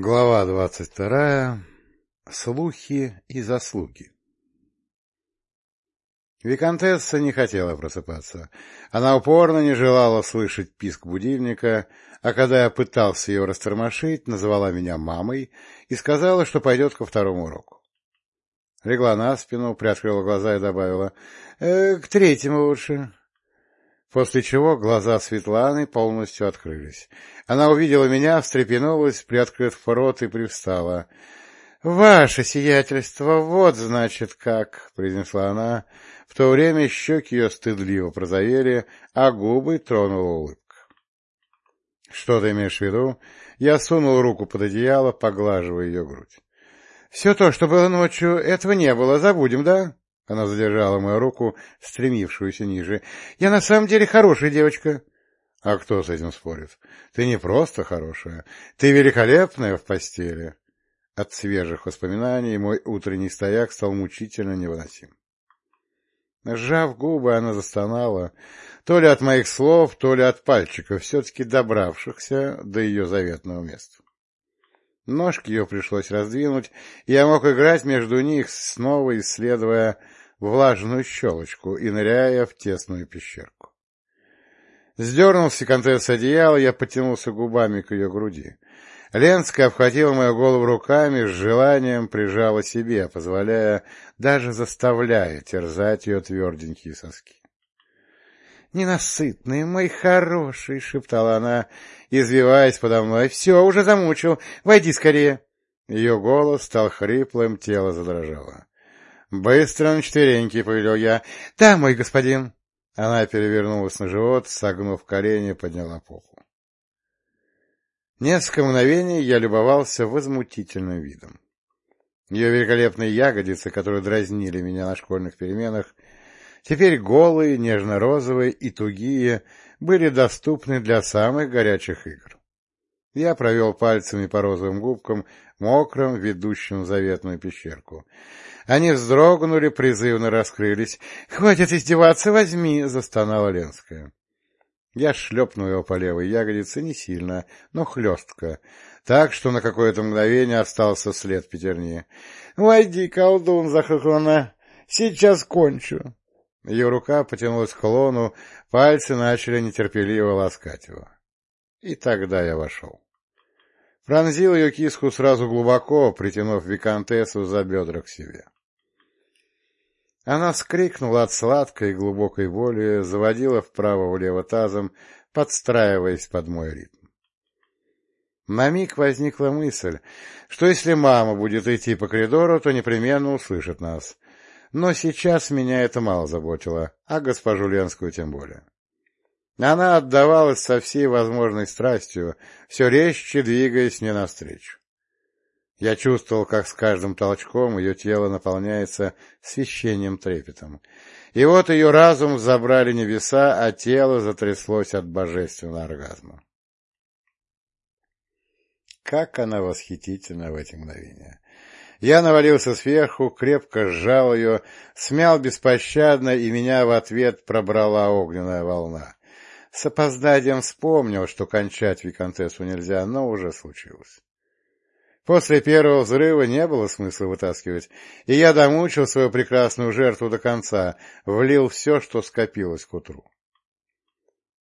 Глава двадцать вторая. Слухи и заслуги. Викантесса не хотела просыпаться. Она упорно не желала слышать писк будильника, а когда я пытался ее растормошить, назвала меня мамой и сказала, что пойдет ко второму уроку. Легла на спину, приоткрыла глаза и добавила «Э, «К третьему лучше». После чего глаза Светланы полностью открылись. Она увидела меня, встрепенулась, приоткрыв рот и привстала. — Ваше сиятельство, вот значит как, — произнесла она. В то время щеки ее стыдливо прозовели, а губы тронула улыбка. — Что ты имеешь в виду? Я сунул руку под одеяло, поглаживая ее грудь. — Все то, что было ночью, этого не было, забудем, да? Она задержала мою руку, стремившуюся ниже. — Я на самом деле хорошая девочка. — А кто с этим спорит? Ты не просто хорошая, ты великолепная в постели. От свежих воспоминаний мой утренний стояк стал мучительно невыносим. Сжав губы, она застонала, то ли от моих слов, то ли от пальчиков, все-таки добравшихся до ее заветного места. Ножки ее пришлось раздвинуть, и я мог играть между них, снова исследуя влажную щелочку и ныряя в тесную пещерку. Сдернув секонте с одеяла, я потянулся губами к ее груди. Ленская обхватила мою голову руками, с желанием прижала себе, позволяя, даже заставляя терзать ее тверденькие соски. «Ненасытный, мой хороший!» — шептала она, извиваясь подо мной. «Все, уже замучил. Войди скорее!» Ее голос стал хриплым, тело задрожало. «Быстро на четвереньки!» — повелел я. «Да, мой господин!» Она перевернулась на живот, согнув колени, подняла попу. Несколько мгновений я любовался возмутительным видом. Ее великолепные ягодицы, которые дразнили меня на школьных переменах, теперь голые, нежно-розовые и тугие, были доступны для самых горячих игр. Я провел пальцами по розовым губкам, мокрым, ведущим в заветную пещерку. Они вздрогнули, призывно раскрылись. — Хватит издеваться, возьми! — застонала Ленская. Я шлепнул его по левой ягодице не сильно, но хлестко, так что на какое-то мгновение остался след пятерни. — Войди, колдун! — захохлона. — Сейчас кончу! Ее рука потянулась к лону, пальцы начали нетерпеливо ласкать его. И тогда я вошел. Пронзил ее киску сразу глубоко, притянув виконтессу за бедра к себе. Она вскрикнула от сладкой и глубокой боли, заводила вправо-влево тазом, подстраиваясь под мой ритм. На миг возникла мысль, что если мама будет идти по коридору, то непременно услышит нас. Но сейчас меня это мало заботило, а госпожу Ленскую тем более. Она отдавалась со всей возможной страстью, все резче двигаясь мне навстречу. Я чувствовал, как с каждым толчком ее тело наполняется священным трепетом. И вот ее разум забрали небеса, а тело затряслось от божественного оргазма. Как она восхитительна в эти мгновения! Я навалился сверху, крепко сжал ее, смял беспощадно, и меня в ответ пробрала огненная волна. С опозданием вспомнил, что кончать виконтессу нельзя, но уже случилось. После первого взрыва не было смысла вытаскивать, и я домучил свою прекрасную жертву до конца, влил все, что скопилось к утру.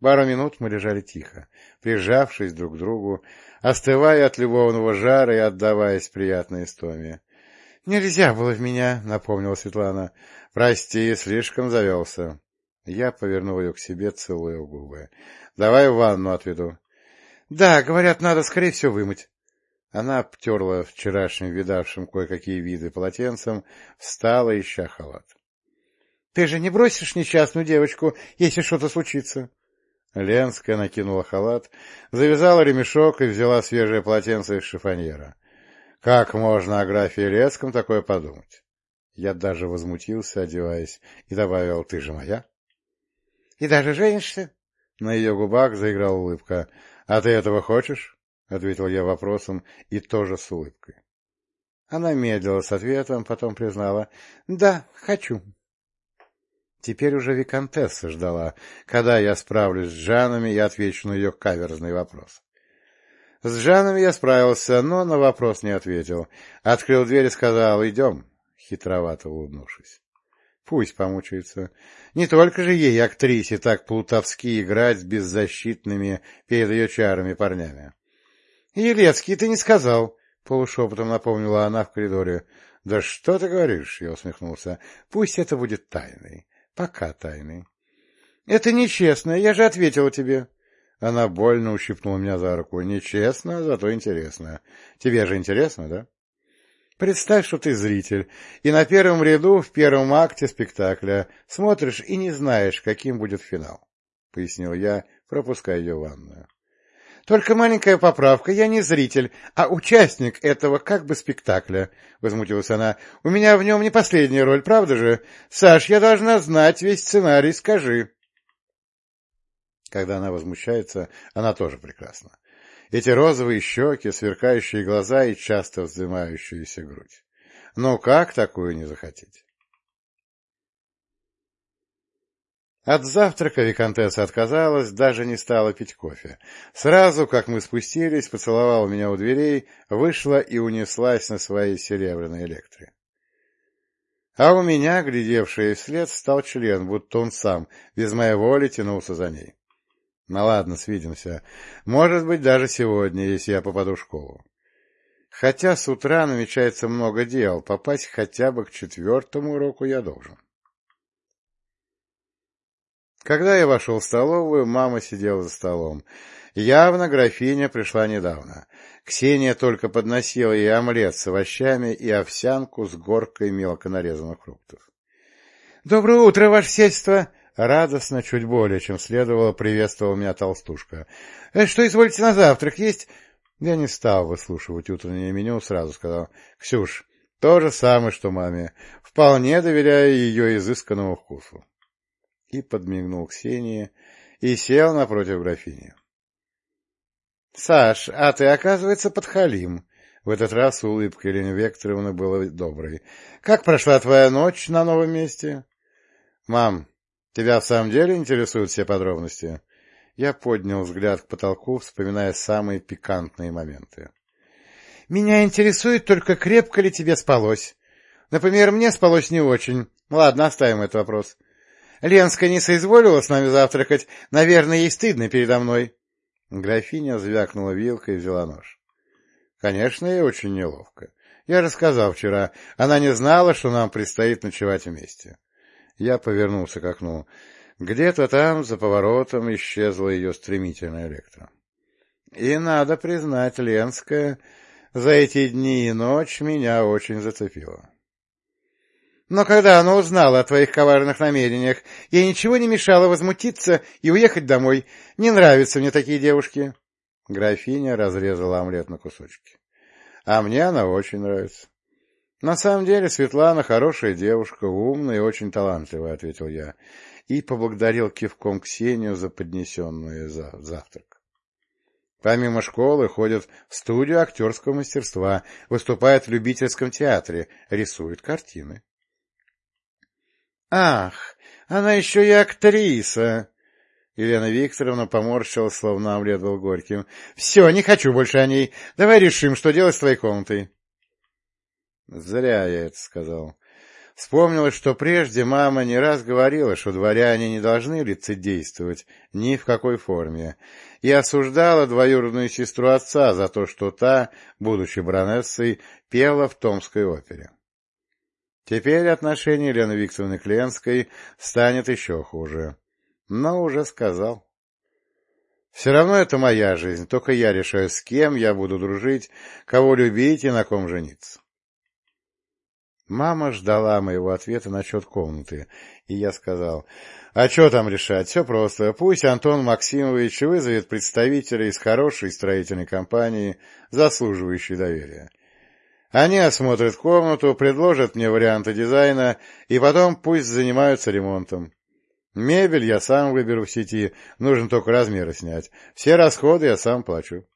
Пару минут мы лежали тихо, прижавшись друг к другу, остывая от любовного жара и отдаваясь приятной истоме. — Нельзя было в меня, — напомнила Светлана. — Прости, слишком завелся. Я повернул ее к себе, целуя губы. — Давай в ванну отведу. — Да, говорят, надо скорее всего вымыть. Она обтерла вчерашним видавшим кое-какие виды полотенцем, встала, ища халат. — Ты же не бросишь несчастную девочку, если что-то случится? Ленская накинула халат, завязала ремешок и взяла свежее полотенце из шифоньера. Как можно о графе Леском такое подумать? Я даже возмутился, одеваясь, и добавил, ты же моя. — И даже женишься? На ее губах заиграла улыбка. — А ты этого хочешь? — ответил я вопросом и тоже с улыбкой. Она медлила с ответом, потом признала. — Да, хочу. Теперь уже Викантесса ждала, когда я справлюсь с Жанами и отвечу на ее каверзный вопрос. С Жаном я справился, но на вопрос не ответил. Открыл дверь и сказал «Идем», хитровато улыбнувшись. Пусть помучается. Не только же ей, актрисе, так плутовски играть с беззащитными перед ее чарами парнями. — Елецкий, ты не сказал, — полушепотом напомнила она в коридоре. — Да что ты говоришь? — я усмехнулся. — Пусть это будет тайной. Пока тайной. — Это нечестно, я же ответила тебе. Она больно ущипнула меня за руку. — Нечестно, зато интересно. Тебе же интересно, да? — Представь, что ты зритель, и на первом ряду в первом акте спектакля смотришь и не знаешь, каким будет финал, — пояснил я, пропуская ее в ванную. — Только маленькая поправка, я не зритель, а участник этого как бы спектакля, — возмутилась она. — У меня в нем не последняя роль, правда же? Саш, я должна знать весь сценарий, скажи. Когда она возмущается, она тоже прекрасна. Эти розовые щеки, сверкающие глаза и часто вздымающуюся грудь. Но как такую не захотеть? От завтрака виконтесса отказалась, даже не стала пить кофе. Сразу, как мы спустились, поцеловала меня у дверей, вышла и унеслась на своей серебряной электре. А у меня, глядевший вслед, стал член, будто он сам, без моей воли, тянулся за ней. Ну ладно, свидимся. Может быть, даже сегодня, если я попаду в школу. Хотя с утра намечается много дел, попасть хотя бы к четвертому уроку я должен. Когда я вошел в столовую, мама сидела за столом. Явно графиня пришла недавно. Ксения только подносила ей омлет с овощами и овсянку с горкой мелко нарезанных фруктов. — Доброе утро, ваше сельство! Радостно, чуть более, чем следовало, приветствовал меня толстушка. «Э, — Что изволите на завтрак есть? Я не стал выслушивать утреннее меню, сразу сказал. — Ксюш, то же самое, что маме. Вполне доверяю ее изысканному вкусу. И подмигнул Ксении и сел напротив графини. — Саш, а ты, оказывается, подхалим. В этот раз улыбка Елены Викторовны была доброй. — Как прошла твоя ночь на новом месте? — Мам, Тебя в самом деле интересуют все подробности? Я поднял взгляд к потолку, вспоминая самые пикантные моменты. Меня интересует только, крепко ли тебе спалось. Например, мне спалось не очень. Ладно, оставим этот вопрос. Ленская не соизволила с нами завтракать. Наверное, ей стыдно передо мной. Графиня звякнула вилкой и взяла нож. Конечно, ей очень неловко. Я рассказал вчера. Она не знала, что нам предстоит ночевать вместе. Я повернулся к окну. Где-то там, за поворотом, исчезла ее стремительная электро. И, надо признать, Ленская за эти дни и ночь меня очень зацепила. Но когда она узнала о твоих коварных намерениях, ей ничего не мешало возмутиться и уехать домой. Не нравятся мне такие девушки. Графиня разрезала омлет на кусочки. А мне она очень нравится. На самом деле Светлана хорошая девушка, умная и очень талантливая, — ответил я, и поблагодарил кивком Ксению за поднесенную за завтрак. Помимо школы ходит в студию актерского мастерства, выступает в любительском театре, рисует картины. — Ах, она еще и актриса! Елена Викторовна поморщилась, словно омлет был горьким. — Все, не хочу больше о ней. Давай решим, что делать с твоей комнатой. Зря я это сказал. Вспомнилось, что прежде мама не раз говорила, что дворяне не должны лицедействовать ни в какой форме, и осуждала двоюродную сестру отца за то, что та, будучи баронессой, пела в Томской опере. Теперь отношение Елены Викторовны к Ленской станет еще хуже. Но уже сказал. Все равно это моя жизнь, только я решаю, с кем я буду дружить, кого любить и на ком жениться. Мама ждала моего ответа насчет комнаты, и я сказал, а что там решать, все просто, пусть Антон Максимович вызовет представителя из хорошей строительной компании, заслуживающей доверия. Они осмотрят комнату, предложат мне варианты дизайна, и потом пусть занимаются ремонтом. Мебель я сам выберу в сети, нужно только размеры снять. Все расходы я сам плачу.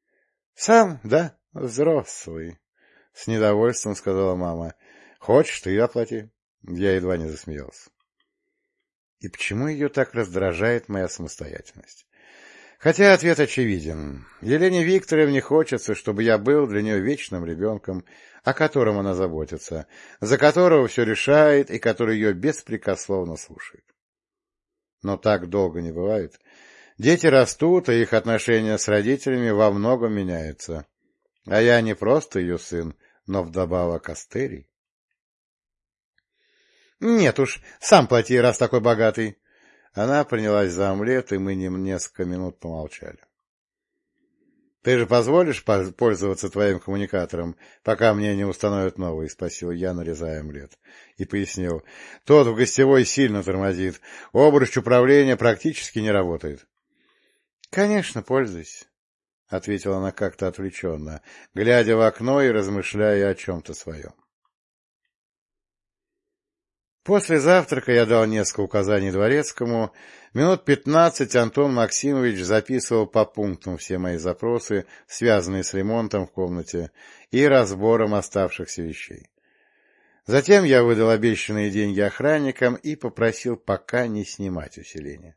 — Сам, да, взрослый, — с недовольством сказала мама. Хочешь, ты оплати. Я едва не засмеялся. И почему ее так раздражает моя самостоятельность? Хотя ответ очевиден. Елене Викторовне хочется, чтобы я был для нее вечным ребенком, о котором она заботится, за которого все решает и который ее беспрекословно слушает. Но так долго не бывает. Дети растут, и их отношения с родителями во многом меняются. А я не просто ее сын, но вдобавок Астерий. — Нет уж, сам плати, раз такой богатый. Она принялась за омлет, и мы несколько минут помолчали. — Ты же позволишь пользоваться твоим коммуникатором, пока мне не установят новый? — спросил я, нарезая омлет. И пояснил. — Тот в гостевой сильно тормозит. Обруч управления практически не работает. — Конечно, пользуйся. — ответила она как-то отвлеченно, глядя в окно и размышляя о чем-то своем. После завтрака я дал несколько указаний дворецкому. Минут пятнадцать Антон Максимович записывал по пунктам все мои запросы, связанные с ремонтом в комнате и разбором оставшихся вещей. Затем я выдал обещанные деньги охранникам и попросил пока не снимать усиление.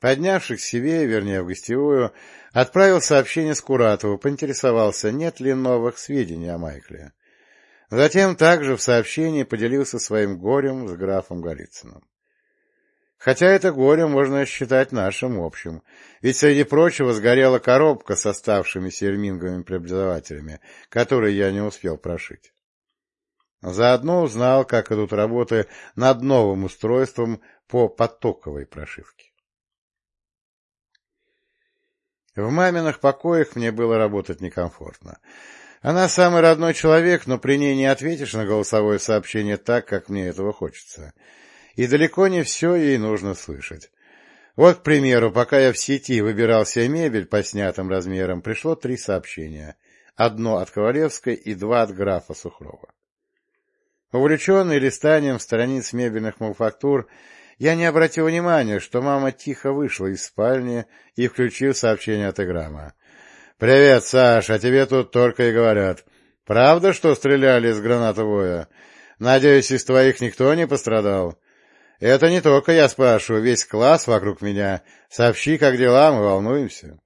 Поднявшись к себе, вернее, в гостевую, отправил сообщение Скуратову, поинтересовался, нет ли новых сведений о Майкле. Затем также в сообщении поделился своим горем с графом Голицыным. Хотя это горе можно считать нашим общим, ведь, среди прочего, сгорела коробка с оставшимися эрминговыми преобразователями, которые я не успел прошить. Заодно узнал, как идут работы над новым устройством по потоковой прошивке. В маминых покоях мне было работать некомфортно. Она самый родной человек, но при ней не ответишь на голосовое сообщение так, как мне этого хочется. И далеко не все ей нужно слышать. Вот, к примеру, пока я в сети выбирал себе мебель по снятым размерам, пришло три сообщения. Одно от Ковалевской и два от графа Сухрова. Увлеченный листанием страниц мебельных мануфактур, я не обратил внимания, что мама тихо вышла из спальни и включил сообщение от Играма. «Привет, Саша, тебе тут только и говорят. Правда, что стреляли из гранатовоя? Надеюсь, из твоих никто не пострадал? Это не только я спрашиваю, весь класс вокруг меня. Сообщи, как дела, мы волнуемся».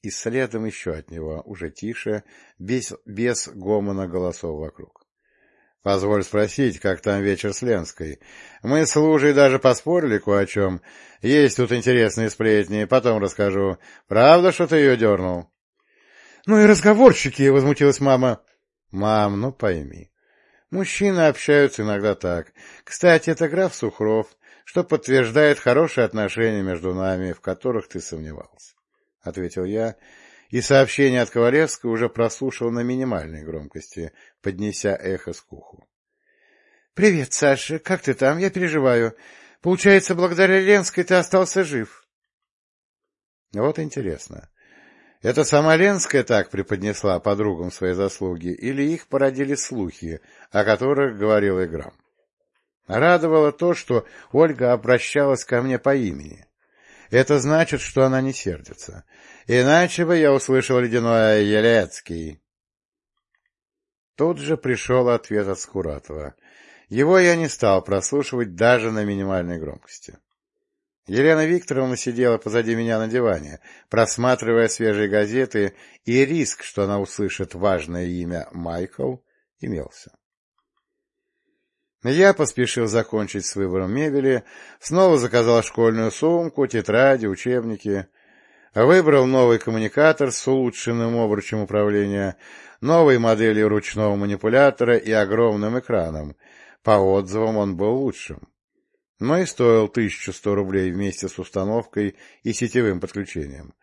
И следом еще от него, уже тише, без, без гомона голосов вокруг. Позволь спросить, как там вечер с Ленской. Мы с Лужей даже поспорили кое о чем. Есть тут интересные сплетни, потом расскажу. Правда, что ты ее дернул? — Ну и разговорчики, — возмутилась мама. — Мам, ну пойми. Мужчины общаются иногда так. Кстати, это граф Сухров, что подтверждает хорошие отношения между нами, в которых ты сомневался, — ответил я, и сообщение от Ковалевской уже прослушал на минимальной громкости, поднеся эхо с уху. — Привет, Саша, как ты там? Я переживаю. Получается, благодаря Ленской ты остался жив. Вот интересно. Это сама Ленская так преподнесла подругам свои заслуги, или их породили слухи, о которых говорил Играм? Радовало то, что Ольга обращалась ко мне по имени. Это значит, что она не сердится. Иначе бы я услышал ледяное «Елецкий». Тут же пришел ответ от Скуратова. Его я не стал прослушивать даже на минимальной громкости. Елена Викторовна сидела позади меня на диване, просматривая свежие газеты, и риск, что она услышит важное имя Майкл, имелся. Я поспешил закончить с выбором мебели, снова заказал школьную сумку, тетради, учебники, выбрал новый коммуникатор с улучшенным обручем управления, новой моделью ручного манипулятора и огромным экраном. По отзывам он был лучшим. Но и стоил 1100 рублей вместе с установкой и сетевым подключением,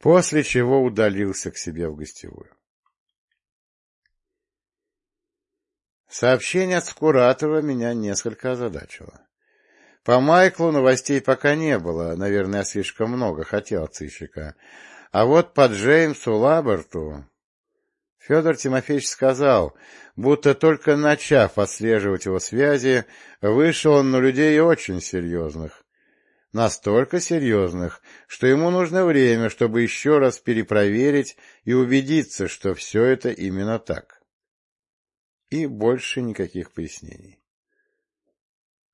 после чего удалился к себе в гостевую. Сообщение от Скуратова меня несколько озадачило. По Майклу новостей пока не было, наверное, слишком много хотел от сыщика. А вот по Джеймсу Лаберту... Федор Тимофеевич сказал, будто только начав отслеживать его связи, вышел он на людей очень серьезных. Настолько серьезных, что ему нужно время, чтобы еще раз перепроверить и убедиться, что все это именно так. И больше никаких пояснений.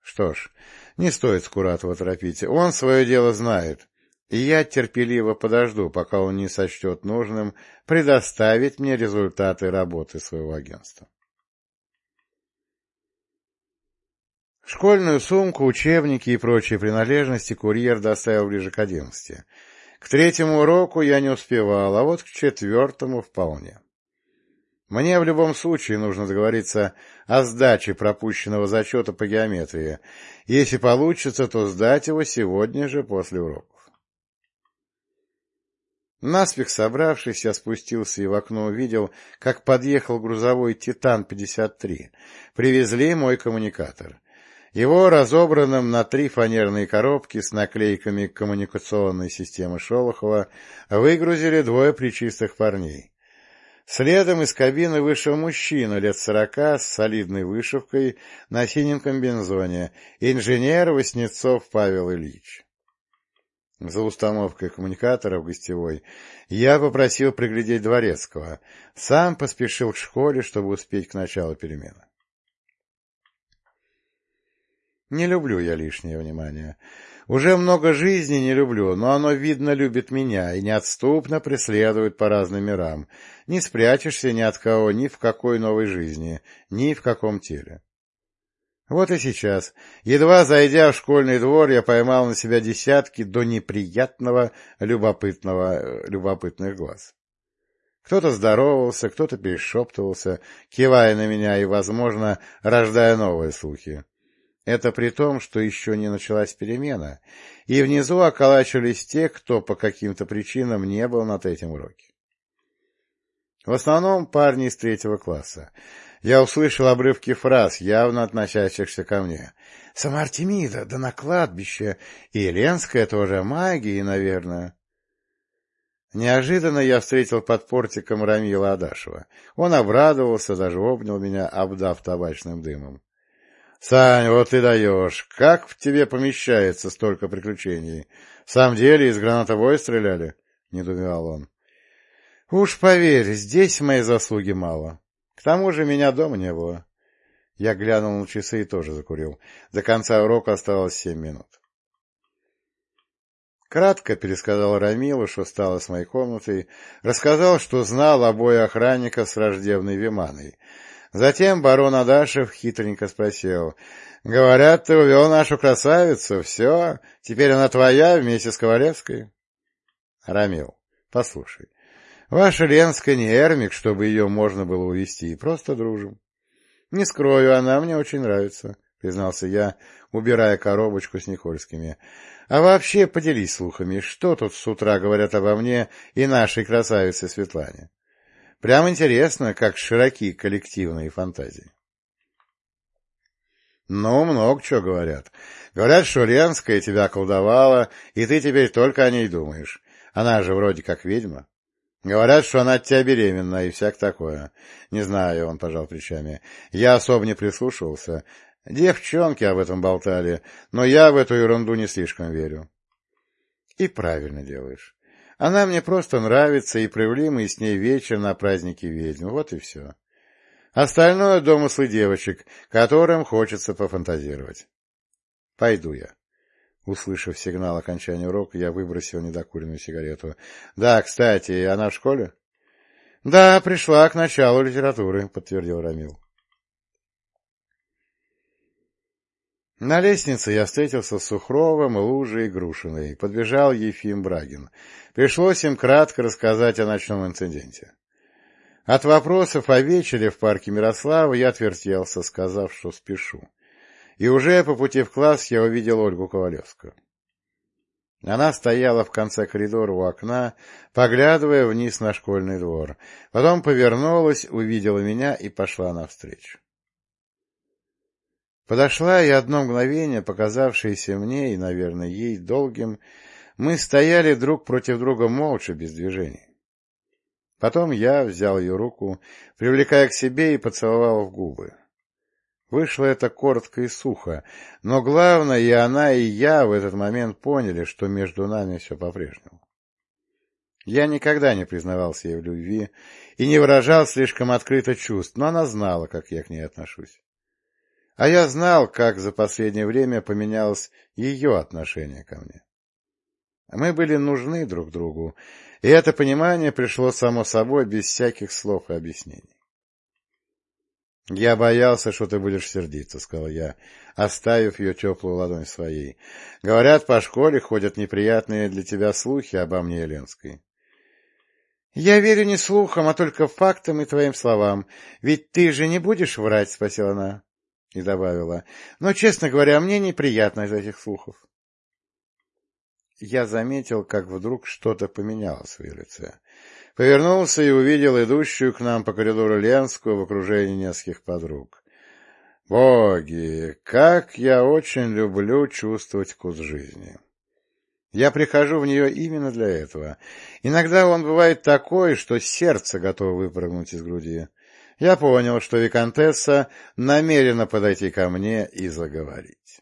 Что ж, Не стоит Скуратова торопить. Он свое дело знает, и я терпеливо подожду, пока он не сочтет нужным предоставить мне результаты работы своего агентства. Школьную сумку, учебники и прочие принадлежности курьер доставил ближе к одиннадцати. К третьему уроку я не успевал, а вот к четвертому вполне. Мне в любом случае нужно договориться о сдаче пропущенного зачета по геометрии. Если получится, то сдать его сегодня же после уроков. Наспех собравшись, я спустился и в окно увидел, как подъехал грузовой «Титан-53». Привезли мой коммуникатор. Его разобранным на три фанерные коробки с наклейками коммуникационной системы Шолохова выгрузили двое причистых парней. Следом из кабины вышел мужчина лет сорока с солидной вышивкой на синем комбинзоне, инженер Васнецов Павел Ильич. За установкой коммуникатора в гостевой я попросил приглядеть Дворецкого, сам поспешил к школе, чтобы успеть к началу перемены. Не люблю я лишнее внимание. Уже много жизни не люблю, но оно, видно, любит меня и неотступно преследует по разным мирам. Не спрячешься ни от кого, ни в какой новой жизни, ни в каком теле. Вот и сейчас, едва зайдя в школьный двор, я поймал на себя десятки до неприятного любопытного, любопытных глаз. Кто-то здоровался, кто-то перешептывался, кивая на меня и, возможно, рождая новые слухи. Это при том, что еще не началась перемена, и внизу околачивались те, кто по каким-то причинам не был на третьем уроке. В основном парни из третьего класса. Я услышал обрывки фраз, явно относящихся ко мне. «Сама Артемида, да на кладбище, и Еленская тоже магии, наверное». Неожиданно я встретил под портиком Рамила Адашева. Он обрадовался, даже обнял меня, обдав табачным дымом. — Сань, вот ты даешь. Как в тебе помещается столько приключений? В самом деле из гранатовой стреляли? — недоумевал он. — Уж поверь, здесь моей заслуги мало. К тому же меня дома не было. Я глянул на часы и тоже закурил. До конца урока оставалось семь минут. Кратко пересказал Рамилу, что стало с моей комнатой, рассказал, что знал обои охранника с враждебной Виманой, Затем барон Адашев хитренько спросил. — Говорят, ты увел нашу красавицу. Все, теперь она твоя вместе с Ковалевской. — Рамил, послушай, ваша Ленская не Эрмик, чтобы ее можно было увести, просто дружим. — Не скрою, она мне очень нравится, — признался я, убирая коробочку с Никольскими. — А вообще поделись слухами, что тут с утра говорят обо мне и нашей красавице Светлане? Прям интересно, как широки коллективные фантазии. Ну, много чего говорят. Говорят, что Ленская тебя колдовала, и ты теперь только о ней думаешь. Она же вроде как ведьма. Говорят, что она от тебя беременна и всяк такое. Не знаю, он пожал плечами. Я особо не прислушивался. Девчонки об этом болтали, но я в эту ерунду не слишком верю. И правильно делаешь. Она мне просто нравится, и провели мы с ней вечер на празднике ведьм. Вот и все. Остальное — домыслы девочек, которым хочется пофантазировать. Пойду я. Услышав сигнал окончания урока, я выбросил недокуренную сигарету. — Да, кстати, она в школе? — Да, пришла к началу литературы, — подтвердил Рамил. На лестнице я встретился с Сухровым, Лужей и Грушиной. Подбежал Ефим Брагин. Пришлось им кратко рассказать о ночном инциденте. От вопросов о вечере в парке Мирослава я отвертелся, сказав, что спешу. И уже по пути в класс я увидел Ольгу Ковалевскую. Она стояла в конце коридора у окна, поглядывая вниз на школьный двор. Потом повернулась, увидела меня и пошла навстречу. Подошла, и одно мгновение, показавшееся мне и, наверное, ей долгим, мы стояли друг против друга молча, без движений. Потом я взял ее руку, привлекая к себе и поцеловал в губы. Вышло это коротко и сухо, но главное, и она, и я в этот момент поняли, что между нами все по-прежнему. Я никогда не признавался ей в любви и не выражал слишком открыто чувств, но она знала, как я к ней отношусь. А я знал, как за последнее время поменялось ее отношение ко мне. Мы были нужны друг другу, и это понимание пришло само собой, без всяких слов и объяснений. — Я боялся, что ты будешь сердиться, — сказал я, оставив ее теплую ладонь своей. — Говорят, по школе ходят неприятные для тебя слухи обо мне, Ленской. — Я верю не слухам, а только фактам и твоим словам. Ведь ты же не будешь врать, — спросила она и добавила. — Но, честно говоря, мне неприятно из этих слухов. Я заметил, как вдруг что-то поменялось в ее лице. Повернулся и увидел идущую к нам по коридору Ленскую в окружении нескольких подруг. Боги, как я очень люблю чувствовать вкус жизни. Я прихожу в нее именно для этого. Иногда он бывает такой, что сердце готово выпрыгнуть из груди. Я понял, что виконтесса намерена подойти ко мне и заговорить.